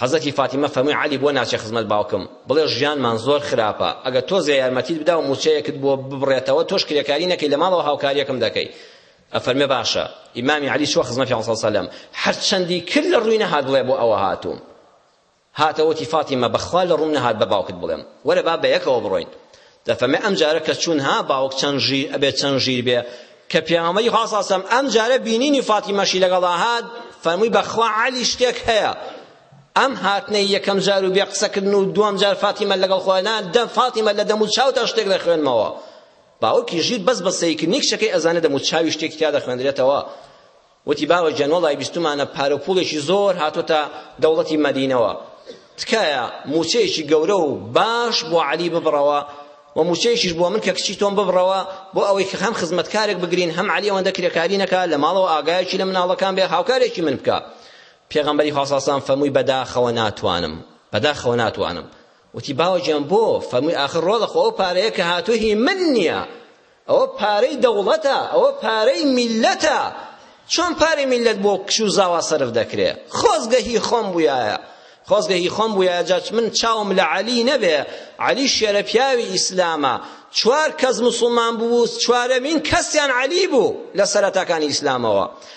حەزرەتی فاتیمە فەرمووی عەلی بۆ ناچێ خزمەت باوکم بڵێ ژیانمان زۆر خراپە ئەگەر تۆزێ یارمەتیت بدا و موچەیەکت بۆ ببڕێتەوە تۆش کرێکاری نەکەی لە ماڵەوە هاوکاریەکم دەکەی ئەفەرمێ باشە ئیمامی عەلی چووە خزمەت پێغەمبەر صلی الله علیه و سلم هەرچەندی کرد لە ڕووی نەهات بڵێ بۆ ئەوە هاتووم هاتەوەتی فاتیمە بەخوا لە ڕووم نەهات بە باوکت بڵێم وەرە با بەیەکەوە بڕۆین دەفەرمێ ئەم جارە کە چوون ها باوک چەند ژیر ئەبێ چەند ژیر بێ کە پێغەمبەری خوا صلی الله ئەم جارە بینینی فاتیمەشی لەگەڵا هات فەرمووی بەخوا عەلی شتێک هەیە ئەم هاتنە یەکەم جار و بێ قسەکردن و دووەم جار فاتیمە لەگەڵ خۆیان دە فاتیمە لە دەم و چاوتا شتێک دەخوێنمەوە باوکی ژیر بەس بە سەیرکردنی کچەکەی ئەزانێ دەم و چاوی شتێکی تیا دەخوێندرێتەوە وتی باوە گیان وەڵای بیستومانە پارەو پوڵێکی زۆر هاتۆتە دەوڵەتی مەدینەوە تکایە موچەیەکی گەورە و باش بۆ عەلی ببڕەوە و موچەیەکیش بۆ من کە کچی تۆم ببڕەوە بۆ ئەوەی کە هەم خزمەتکارێک بگرین هەم عەلی ئەوەندە کرێکاری نەکا لە ماڵەوە ئاگایەکی لە مناڵەکان بێ هاوکارێکی من بکە پێغەمبەری خوا ساسان فەرمووی بەداخەوە ناتوانم بەداخەوە ناتوانم وتی باوەجیان بۆ؟ فەرمووی ئاخر ڕۆڵە خۆ ئەو پارەیە کە هاتووە هی من نییە ئەوە پارەی دەوڵەتە ئەوە پارەی میللەتە چۆن پارەی میللەت بۆ کش و زاوا سەرف دەکرێ خۆزگە هی خۆم بوویایە خۆزگە هی خۆم بوویە جاچ من چاوم لە عەلی نەبێ عەلی شێرە پیاوی ئیسلامە چوار کەس مسلمان بوو چوارەمین کەسیان عەلی بوو لە سەرەتاکانی ئیسلامەوە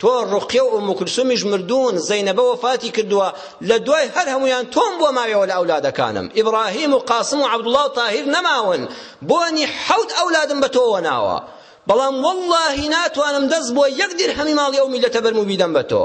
تۆ ڕوقیە و ئومو کلسومیش مردوون زەینەبە وەفاتی کردووە لە دوای هەر هەموویان تۆم بۆ ماویەوە لە ئەولادەکانم ئیبراهیم و قاسم و عەبدوڵڵا و تاهیر نەماون بۆنی حەوت ئەولادم بە تۆوە ناوە بەڵام وەڵڵاهی ناتوانم دەست بۆ یەک دیرهەمی ماڵی ئەو میللەتە بەرم و بیدەم بە تۆ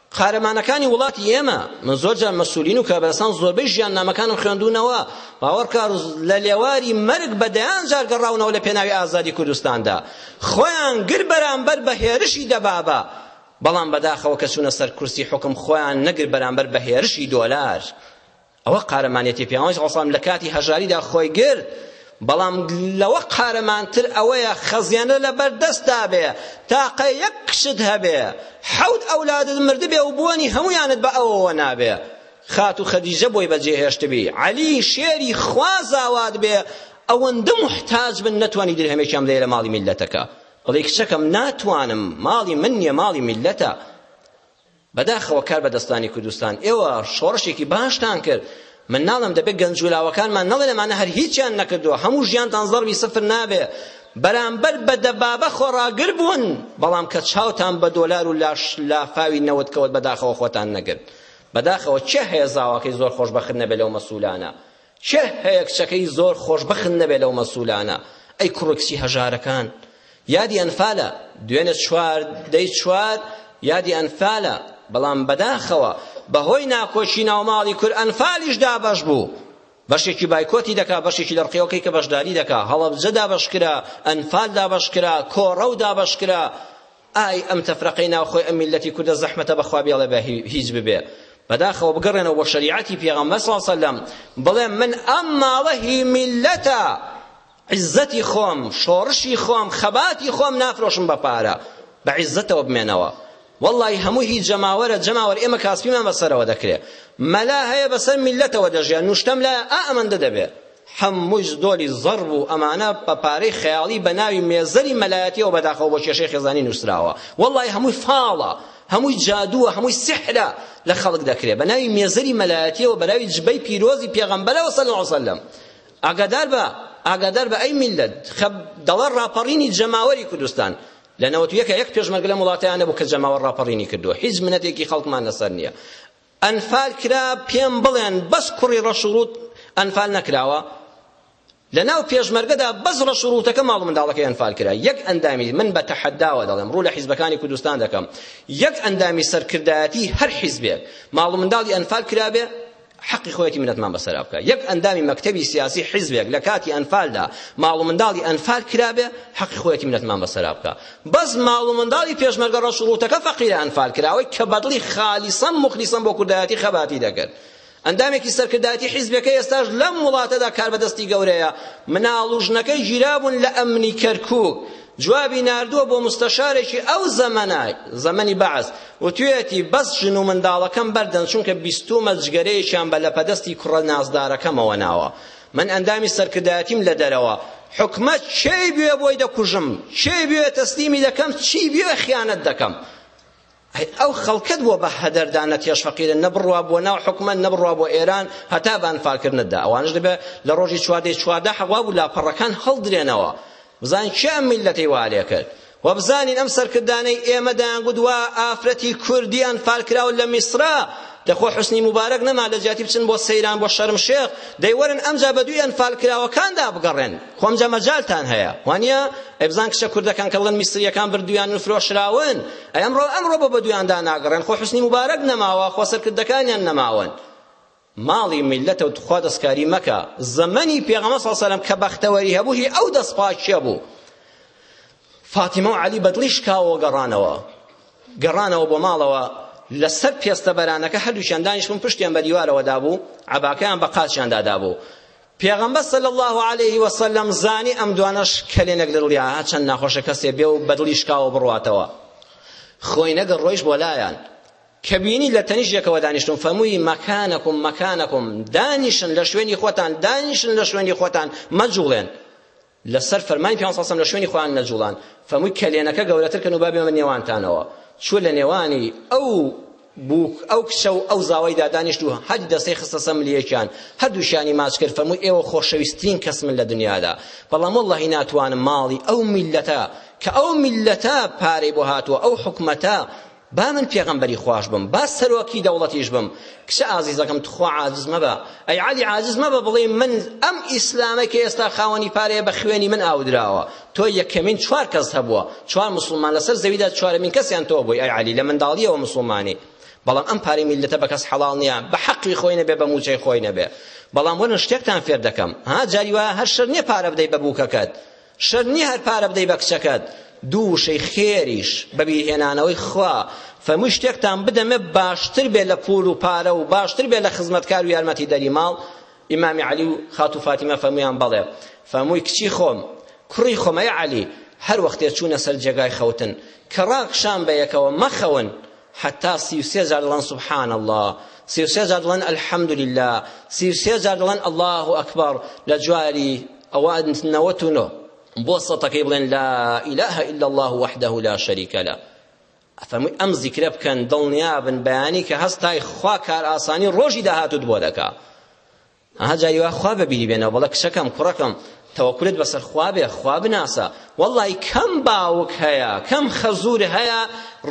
قارەمانەکانی وڵاتی ئێمە من زۆر جار مەسولین و کابراسان زۆربەی ژیان نامەکانم خوێندونەوە باوەڕکار لە لێواری مەرگ بە دەیان جار گەڕاونەوە لە پێناوی ئازادی کوردستاندا خۆیان گر بەرامبەر بە هێرشی دەبابە بەڵام بەداخەوە کە چوونە سەر کورسی حکم خۆیان نەگر بەرامبەر بە هێرشی دۆلار ئەوە قارەمانێتی پێغەمبەر صلی الله علیه و سلم لە کاتی هەژاریدا خۆی گرت بەڵام لەوە قارەمانتر ئەوەیە خەزێنە لەبەر دەستدا بێ تاقە یەک کچت هەبێ حەوت ئەولادت مردبێ و بوونی هەمویانت بە ئەوەوە نابێ خاتو خەدیجە بۆی بەجێ هێشتبی عەلی شێری خوا زاوات بێ ئەوەندە محتاج بن نەتوانی درهەمێکیان بدەیە لە ماڵی میللەتەکە بڵێ کچەکەم ناتوانم ماڵی من نییە ماڵی میللەتە بەداخەوە کار بەدەستانی کوردستان ئێوە شۆڕشێکی باشتان کرد من ناڵم دەبێت گەنج و لاوەکانمان نەڵێن ئەمانە هەر هیچیان نەکردووە هەموو ژیانتان زەڕوی سفر نابێ بەرامبەر بە دەبابە خۆڕاگر بوون بەڵام کە چاوتان بە دۆلار و لاش لافاوی نەوت کەوت بەداخەوە خۆتان نەگرت بەداخەوە چێ هەیە زاواکەی زۆر خۆش بەخت نەبێ لەو مەسولانە کێ هەیە کچەکەی زۆر خۆشبەخت نەبێ لەو مەسولانە ئەی کوڕو کچی هەژارەکان یادی ئەنفالە دوێنێ چوار دەی چوار یادی ئەنفالە بەڵام بەداخەوە بەهۆی ناکۆکی ناوماڵی کورد ئەنفالیش دابەش بوو بەشێکی بایکۆتی دەکا بەشێکی لەرقیەوەکەی کە بەشداری دەکا هەڵەبجە دابەشکرا ئەنفال دابەشکرا کۆڕەو دابەشکرا ئای ئەم تەفرەقەی ناوخۆی ئەم میللەتی کوردە زەحمەتە بەخوا بێڵێ بە هیچ ببێ بەداخەوە بگەڕێنەوە بۆ شەریعەتی پێغەمبەر صلی الله علیه وسلم بڵێ من ئەم ماڵە هی میللەتە عزەتی خۆم شۆڕشی خۆم خەباتی خۆم نافرۆشم بە پارە بە عزەتەوە بمێنەوە والله هەموو هی جەماوەرە جەماوەر ئێمە کاسپیمان بەسەرەوە دەکرێ مەلا هەیە بەسەر میللەتەوە دەژێ نوشتەم لایە ئا ئەمەندە دەبێ هەمووی زدۆلی زەڕ بوو ئەمانە بە پارەی خەیاڵی بە ناوی مێزەری مەلایەتیەوە بەداخەوە بۆ کێشەی خێزانی نووسراوە وەڵڵاهی هەمووی فاڵە هەمووی جادووە هەمووی سحرە لە خەڵک دەکرێ بە ناوی مێزەری مەلایەتیەوە بەراوی جبەی پیرۆزی پێغەمبەرەوە سەلم وسلم ئاگادار بە ئاگادار بە ئەی میلەت خە دەڵە ڕاپەڕینی جەماوەری کوردستان لە نەوەت یەکە یەک پێشمەرگە لەم وڵاتەیان نەبوو کە جەماوەر ڕاپەڕینی کردووە هیچ منەتێکی خەڵکمان لەسەر نییە ئەنفال کرا پێم بڵێن بەس کوڕی ڕەش و ڕووت ئەنفال نەکراوە لەناو پێشمەرگەدا بەس ڕەش و ڕووتەکە ماڵ و منداڵەکەی ئەنفال کرا یەک ئەندامی من بە تەحەداوە دەڵێم ڕوو لە حیزبەکانی کوردستان دەکەم یەک ئەندامی سەرکردایەتی هەر حیزبێک ماڵ و منداڵی ئەنفال کرابێ حەقی خۆیەتی منەتمان بەسەرا بکە یەک ئەندامی مەکتەبی سیاسی حیزبێک لە کاتی ئەنفالدا ماڵ و منداڵی ئەنفال کرابێ حەقی خۆیەتی منەتمان بەسەرا بکە بەس ماڵ و منداڵی پێشمەرگە ڕەش و ڕووتەکە فەقیرە ئەنفال کراوەی کە بەدڵی خالیسەم موخلیسەم بۆ کوردایەتی خەباتی دەکرد ئەندامێکی سەرکردایەتی حیزبەکە ئێستاش لەم وڵاتەدا کاربەدەستی گەورەیە مناڵ و ژنەکەی گیرابوون لە ئەمنی کەرکووک جوابی ناردووە بۆ مستەشارێکی ئەو زەمەنە زەمەنی بەعس وتوێتی بەس ژن و منداڵەکەم بەردەن چونکە بیستومە جگەرەیەکیان بە لەپەدەستی کوڕە نازدارەکەمەوە ناوە من ئەندامی سەرکردایەتیم لە دەرەوە حکومەت کێی بوێ بۆی دەکوژم کێی بوێ تەسلیمی دەکەم چی بوێ خیانەت دەکەم ئەو خەڵکت بووە بە هەدەردا نە تێشفەقیرن نە بڕوا بۆ ناو حکومەت نە بڕوا بۆ ئێران هەتا بانفالکردنتدا ئەوانش دەبێ لە ڕۆژی چواردەی چواردە حەوا بوو لاپەڕەکان هەڵدرێنەوە بزانین کێ ئەم میللەتەی وا لێ کرد وابزانین ئەم سەرکردانەی ئێمە دەیانگوت وا ئافرەتی کوردی ئەنفالکراو لە میسرە دەخۆ حسنی مبارەک نەما لە جیاتی بچن بۆ سەیران بۆ شەرم شێخ دەی وەرن ئەمجا بە دووی ئەنفالکراوەکاندا بگەڕێن خۆ ئەمجا مەجالتان هەیە وانە ئەی بزان کچە کوردەکان کە بڵێن میسریەکان بردویان و فرۆشراون ئەی ئەمڕۆ ئەمڕۆ بۆ بە دویاندا ناگەڕێن خۆ حسنی مبارەک نەماوە خۆ سەرکردەکانیان نەماون ماڵی میلەتەو تخوا دەستکاری مەکە زەمەنی پێغەمبەر صلی سەلەم کە بەختەوەری هەبوو هی ئەو دەست پاکیە بوو فاتیمە و عەلی بەدڵی شکاوەوە گەڕانەوە گەڕانەوە بۆ ماڵەوە لەسەر پێستە بەرانەکە هەردووشیان دانیشتون پشتیان بە دیوارەوە دابوو عەباکەیان بە قاچیان دادابوو پێغەمبەر صلی الله علیه و سلم زانی ئەم دوانەش کەلێنێک لە دڵیا چەند ناخۆشە کەسێ بێ و بەدڵی شکاوە بڕواتەوە خۆی نەگەڕ ڕۆیش بۆ لایان کە بینی لە تەنیشت یەکەوە دانیشتون فەرمووی مەکانەکم مەکانەکم دانیشن لە شوێنی خۆتان دانیشن لە شوێنی خۆتان مەجوڵێن لەسەر فەرمانی پێ سەسم لە شوێنی خۆیان نەجوڵان فەرمووی کەلێنەکە گەورەتر کەن و بابێمە نێوانتانەوە چوە لە نێوانی ئەو بووک ئەو کچە و ئەو زاوای دادانیشت و هەر دەستەی خستە سەملیەکیان هەردووشیانی ماچ کرد فەرمووی ئێوە خۆشەویستترین کەس من لە دنیادا بەڵام وەڵڵەهی ناتوانم ماڵی ئەو میلەتە کە ئەو میلەتە پارەی بۆ هاتووە ئەو حکومەتە با من پێغەمبەری خواش بم با سەرۆکی دەوڵەتیش بم کچە ئازیزەکەم تخوا عاجز مەبە ئەی عەلی عاجز مەبە بڵێ من ئەم ئیسلامە کە ئێستا خاوەنی پارەیە بە خوێنی من ئاودراوە تۆ یەکەمین چوار کەس هەبووە چوار مسلمان لەسەر زەویدا چوارەمین کەسیان تۆ بووی ئەی عەلی لە منداڵیەوە مسلمانی بەڵام ئەم پارەی میلەتە بە کەس حەڵاڵ نییە بە حەقی خۆی نەبێ بە موچەی خۆی نەبێ بەڵام وەرن شتێکتان فێر دەکەم ها جاری وایە هەر شەر نییە پارە بدەی بە بووکەکەت شەرت نیە هەر پارە بدەی بە کچەکەت دوو وشەی خێریش بە بیرهێنانەوەی خوا فەرمووی شتێکتان بدەمێ باشتر بێ لە پول و پارە و باشتر بێ لە خزمەتکار و یارمەتیدەری ماڵ ئیمامی عەلی و خاتوو فاتیمە فەرموویان بەڵێ فەرمووی کچی خۆم کوڕی خۆم ئەی عەلی هەر وەختێ چوونە سەر جێگای خەوتن کە ڕاکشان بە یەکەوە مەخەون حەتا سی و سێ جار دەڵێن سبحان اللە، سی و سێ جار دەڵێن الحمد للە، سی و سێ جار دەڵێن اللە اکبر لە جواری ئەوە نەوەت و نۆ بۆ سەتەکەی بڵێن لا اله الا الله وحده لا شریک له ئەفەرمووی ئەم زیکرە بکەن دڵنیابن بەیانی کە هەستای خوا کار ئاسانی ڕۆژی داهاتوت بۆ دەکا ئەها جاری وا خوا بەبیری بێنەوە بەڵێ کچەکەم کوڕەکەم تەوەکولت بەسەر خوا بێ خوا بناسە وەڵی کەم باوک هەیە کەم خەزور هەیە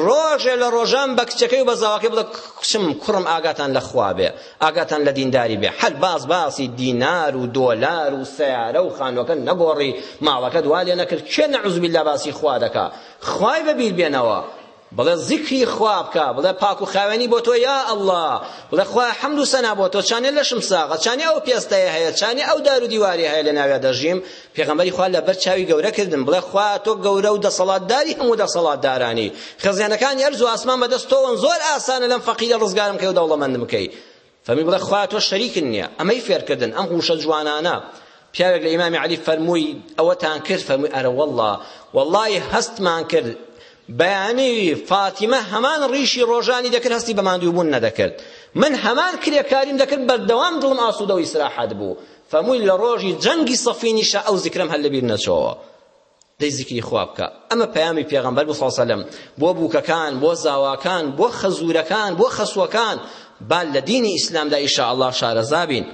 ڕۆژێ لە ڕۆژان بە کچەکەی و بە زاواکەی بڵێ کچم کوڕم ئاگاتان لە خوا بێ ئاگاتان لە دینداری بێ هەر باز باسی دینار و دۆلار و سیارە و خانوەکە نەگۆڕی ماڵەکەت وا لێ نەکرد کێ نەعوزبیلا باسی خوا دەکا خوای بەبیر بێنەوە بڵێ زیکری خوا بکە، بڵێ پاک و خاوێنی بۆ تۆ یا اللە، بڵێ خوایە حەمد و سەنا بۆ تۆ، چانێ لەشم ساغە، چانێ ئەو پێستەیە هەیە، چانێ ئەو دار و دیوارەیە هەیە لەناویا دەژیم، پێغەمبەری خوا لەبەر چاوی گەورە کردن، بڵێ خوایە تۆ گەورە و دەسەڵاتداری هەموو دەسەڵاتدارانی، خزێنەکانی ئەرز و ئاسمان بەدەست تۆون، زۆر ئاسانە لەم فەقیرە ڕزگارم کەی و دەوڵەمەندم کەی. فەرمووی بڵێ خوایە تۆ شەریکن نیە ئەمەی فێرکردن ئەم ووشە جوانانە پیاوێک لە ئیمامی عەلی فەرمووی ئەوەتان کرد فەرمووی ئەرە واللە واللەی هەستمان کرد بەیانی فاتیمە هەمان ڕیشی ڕۆژانی دەکرد هەستی بە ماندووبوون نەدەکرد من هەمان کرێکاریم دەکرد بەردەوام دڵم ئاسوودە و ئیسراحەت بوو فەرمووی لە ڕۆژی جەنگی سەفینیشە ئەو زیکرەم هەر لەبیر نەچۆوە دەی زیکری خوا بکە. ئەمە پەیامی پێغەمبەر بوو صلی اللە علیە وسلم بۆ بووکەکان، بۆ زاواکان، بۆ خەزوورەکان، بۆ خەسووەکان، با لە دینی ئیسلامدا ان شاء اللە شارەزا بین.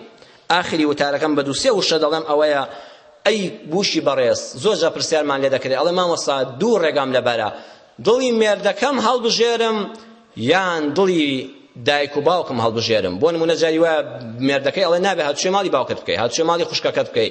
ئاخری وتارەکەم بە دوو سێ وشە دەڵێم ئەوەیە ئەی بووکی بەڕێز زۆر جار پرسیارمان لێ دەکرێت ئەڵێ مامۆستا دوو ڕێگام لەبەرە دڵی مێردەکەم هەڵبژێرم یان دڵی دایک و باوکم هەڵبژێرم بۆ نمونە جاری وایە مێردەکەی ئەڵێ نابێ هاتوچێ ماڵی باوکت بکەی هاتوچێ ماڵی خوشکەکەت بکەی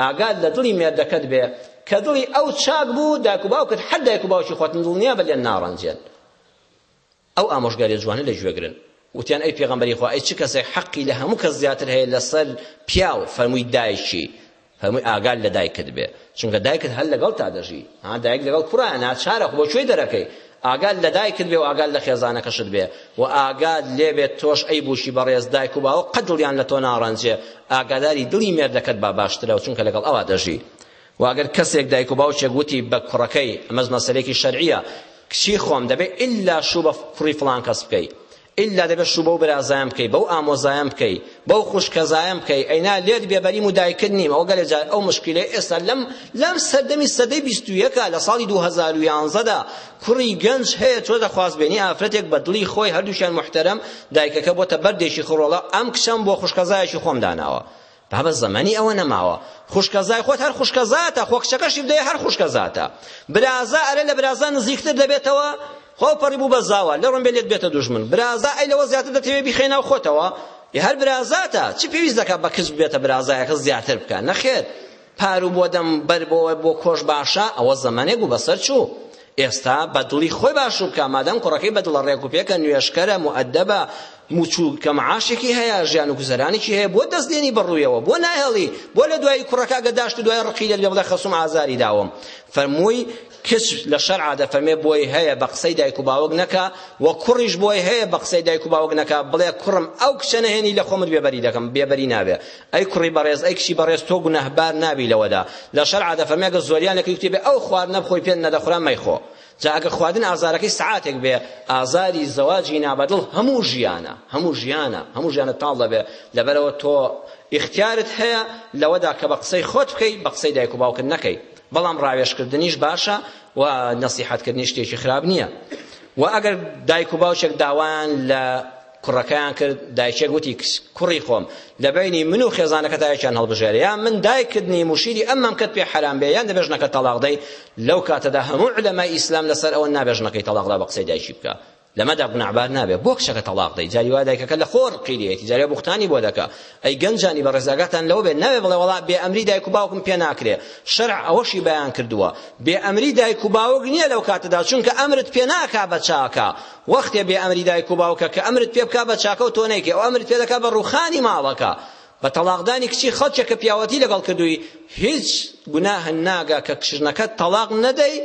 ئاگات لە دڵی مێردەکەت بێ کە دڵی ئەو چاک بوو دایک و باوکت هەر دایک و باوکی خۆتن دڵنیابە لێن ناڕەنجێن ئەو ئامۆژگاریە جوانە لە گوێگرن وتیان ئەی پێغەمبەری خوا ئەی چ کەسێک حەقی لە هەموو کەس زیاتر هەیە لەسەر پیاو فەرمووی دایکی فەرمووی ئاگال لە دایکت بێ چونکە دایکت هەر لەگەڵ تا دەژی ها دایک لەگەڵ کوڕە ناچارە خۆ بۆ کوێی دەرەکەی ئاگات لە دایکت بێ و ئاگات لە خێزانەکەشت بێ و ئاگات لێ بێت تۆش ئەی بووکی بەڕێز دایک و باوک قەت دڵیان لە تۆ ناڕەنجێ ئاگاداری دڵی مێردەکەت با باشترە و چونکە لەگەڵ ئەوا دەژی و ئەگەر کەسێک دایک و باوکێک وتی بە کوڕەکەی ئەمەز مەسەلێکی شەرعیە کچی خۆم دەبێ ئللا شوو بە کوڕی فڵان کەس بکەی ئیلا دەبێت شو بەو برازایان بکەی بەو ئامۆزایان بکەی بەو خوشکەزایان بکەی ئەینا لێت بێبەریم و دایکت نیم ئەو گەلێ جار ئەو مشکلە ئێستا لەم لەم سەردەمی سەدەی بیست و یەکە لە ساڵی دوو هەزار و یانزە دا کوڕی گەنج هەیە چۆ دەخوازبێنی ئافرەتێک بە دڵی خۆی هەردووشیان محتەرەم دایکەکە بۆتە بەردێکی خڕۆڵە ئەم کچەم بۆ خوشکەزایەکی خۆم داناوە بابە زەمەنی ئەوە نەماوە خوشکەزای خۆت هەر خوشکەزاتە خۆ کچەکەشی بدەیە هەر خوشکەزاتە برازا ئەرێ لە برازا نزیکتر دەبێتەوە خۆ پەڕی بوو بە زاوا لە ڕۆم بێ لێت بێتە دوژمن برازا ئەی لەوە زیاتر دەتەوێ بیخەی ناو خۆتەوە هەر برازاتە چی پێویست دەکات بە کچ بێتە برازایەکە زیاتر بکە نەخێر پارو بۆ دەم بەر بۆ بۆ کۆش باشە ئەوە زەمانێک بوو بەسەر چوو ئێستا با دڵی خۆی باشوو بکا مادام کوڕەکەی بە دڵە ڕێک و پێکە نوێشکەرە مؤدەبە موچوو کە معاشێکی هەیە ژیان و گوزەرانێکی هەیە بۆ دەست دێنی بەڕوویەوە بۆ ناهێڵی بۆ لە دوایی کوڕەکە گە داشت و دوای ڕقی لێ بڵێ خەسوم ئازاری داوم فەرمووی کچ لە شەرعا دەفەرمێ بۆی هەیە بە قسەی دایک و باوک نەکا و کوڕیش بۆی هەیە بە قسەی دایک و باوک نەکا بڵێ کوڕم ئەو کچە نەهێنی لە خۆمت بێبەری دەکەم بێبەری نابێ ئەی کوڕی بەڕێز ئەی کچی بەڕێز تۆ گوناهبار نابی لەوەدا لە شەرعا دەفەرمێ ئەگەر زۆریان لەکردی کتێبێ ئەو خواردنە بخۆی پێت نەدەخورا مەیخۆ جا ئەگەر خواردن ئازارەکەی سعاتێک بێ ئازاری زەواجی نابەدڵ هەموو ژیانە هەموو ژیانە هەموو ژیانە تاڵ دەبێ لەبەرەوە تۆ ئیختیارت هەیە لەوەدا کە بە قسەی خۆت بکەی بە قسەی دایک و باوکت نەکەی بەڵام ڕاوێشکردنیش باشە و نەسیحەتکردنی شتێکی خراپ نییە و ئەگەر دایک و باوکێک داوایان لە کوڕەکەیان کرد دایکێک وتی کوڕی خۆم لە بینی من و خێزانەکەتا یەکیان هەڵبژێرە یا من دایکت نیم و شیری ئەم مەمکەت پێ حەرام بێ یان دەبێ ژنەکە تەڵاق دەی لەو کاتەدا هەموو علەمای ئیسلام لەسەر ئەوە نابێ ژنەکەی تەڵاق دا بە قسەی دایکی بکە لەمەدا گوناحبار نابێ بۆ کچەکە تەڵاق دەی جاری وا دایکەکە لە خۆر قیلەیەتی جاری بوختانی بۆ دەکا ئەی گەنجانی بە ڕێزاگاتان لەوە بێ ناوێ بڵێ وڵا بێ ئەمری دایک و باوکم پێ ناکرێ شەرع ئەوەشی بەیان کردووە بێ ئەمری دایک و باوک نییە لەو کاتەدا چونکە ئەمرت پێ ناکا بە چاکە وەختێ بێ ئەمری دایک و باوکە کە ئەمرت پێ بکا بە چاکە و تۆ نەیکەی ئەو ئەمرت پێ دەکا بە ڕووخانی ماڵەکە بە تەڵاقدانی کچی خەڵکێک کە پیاوەتی لەگەڵ کردووی هیچ گوناهن ناگا کە کچژنەکەت تەڵاق نەدەی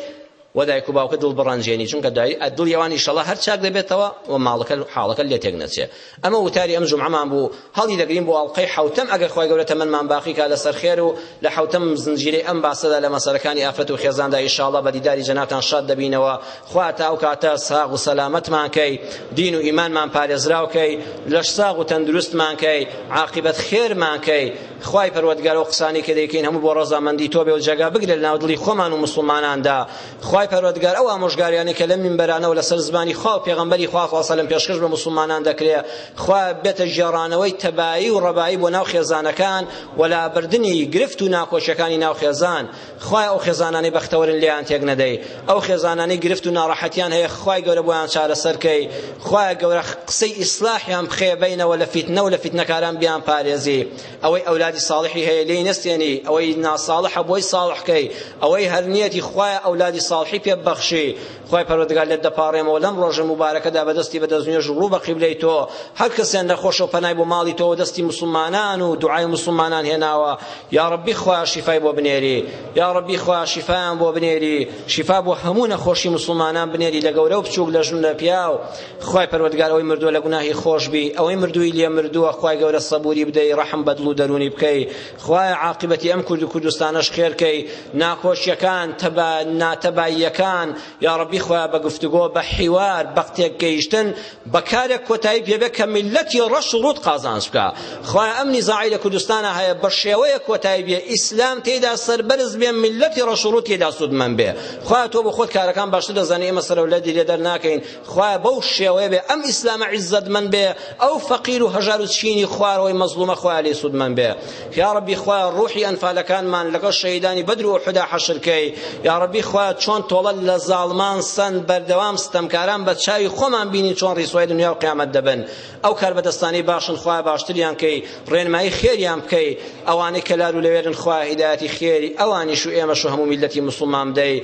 و دایک و باوکە دڵ بڕەنجێنی چونکە دڵی ئەوان ئیشەڵا هەر چاک دەبێتەوە و ماڵەکە حاڵەکە لێ تێک نەچێ ئەمە وتاری ئەم جومعەمان بوو هەڵی دەگرین بۆ ئەڵقەی حەوتەم ئەگەر خوای گەورە تەمەنمان باقی کا لەسەر خێر و لە حەوتەم زنجیرەی ئەم باسەدا لە مەسەلەکانی ئافرەت و خێزاندا ئیشاڵا بە دیداری جەنابتان شاد دەبینەوە خوا تا ئەو کاتە ساغ و سەلامەتمان کەی دین و ئیمانمان پارێزراو کەی لەش ساغ و تەندروستمان کەی عاقبەت خێرمان کەی خوای پەروەردگار ئەو قسانەی کە دەیکەین هەموو بۆ ڕەزامەندی تۆ بێ و جێگا بگرە لە ناو دڵی خۆمان و موسڵماناندا خوای پەروەردگار ئەو ئامۆژگاریانەی کە لەم منبەرانەوە لەسەر زمانی خوا و پێغەمبەری خوا صلی وسلم پێشکەش بە موسڵمانان دەکرێ خوا بێتە گێڕانەوەی تەبایی و ڕەبایی بۆ ناو خێزانەکان و لابردنی گرفت و ناکۆکیەکانی ناو خێزان خوای ئەو خێزانانەی بەختەوەرن لێیان تێک نەدەی ئەو خێزانانەی گرفت و ناڕەحەتیان هەیە خوای گەورە بۆیان چارەسەرکەی خوای گەورە قسەی ئیسلاحیان بخێ بینەوە لە فیتنە و لە فیتنەکاران بیان پارێزی ئەوەی ئەولادی صالحی هەیە لێی نەستێنی ئەوەی ناساڵحە بۆی ساڵحکەی ئەوەی هەر نیەتی خوایە ئەولادی ساڵحی پێ بەخشی خوای پەروەردگار لێت دەپاڕێمەوە لەم ڕۆژە موبارەکەدا بە دەستی بە دەست نوێژ و ڕوو بە قیبلەی تۆ هەر کەسێن لە خۆشەوە پەنای بۆ ماڵی تۆ و دەستی موسڵمانان و دوعای موسڵمانان هێناوە یا ڕەبی خوایە شیفای بۆ بنێری یا ڕەبی خوایە شیفایان بۆ بنێری شیفا بۆ هەموو نەخۆشی موسڵمانان بنێری لە گەورە و بچووک لە ژن لە پیاو خوای پەروەردگار ئەوەی مردووە لە گوناهی خۆش بی ئەوەی مردووی لێ مردووە خوای گەورە سەبوری بدەی ڕەحم بەدڵ و دەرونی بکەی خوایە عاقبەتی ئەم کورد و کوردستانەش خێر کەی ناکۆکیەکان تەبا ناتەباییەکان یا ڕەبی خوایە بە گفتوگۆ بە حیوار بە تێک گەیشتن بە کارێک کۆتایی پێبێ کە میلەتی ڕەش و ڕووت قازانج بکا خوایە ئەم نیزاعی لە کوردستانە هەیە بە شێوەیە کۆتایی بێ ئیسلام تێدا سەربەرز بێ میلەتی ڕەش و ڕووت تێدا سوودمەند بێ خوایە تۆ بۆ خۆت کارەکان باشتر دەزانی ئێمە سەرەولەدی لێ دەرناکەین خوایە بەو شێوەیە بێ ئەم ئیسلامە عیزەتمەند بێ ئەو فەقیر و هەژار و چینی خوارەوەی مەزڵومە خوایە لێی سوودمەند بێ یا ربی خوایە ڕوحی ئەنفالەکانمان لەگەڵ شەهیدانی بەدر و ئوحدا حەشر کەی یا ربی خوایە چۆن تۆڵە لە زاڵمان سەند بەردەوام ستەمکاران بە چاوی خۆمان بینین چۆن ڕیسوای دنیا و قیامەت دەبن ئەو کاربەدەستانەی باشن خوایە باشتریان کەی ڕێنمایی خێریان بکەی ئەوانەی کە لار و لەوێرن خوایە هیدایەتی خێری ئەوانیش و ئێمەش و هەموو میلەتی مسلمان بدەی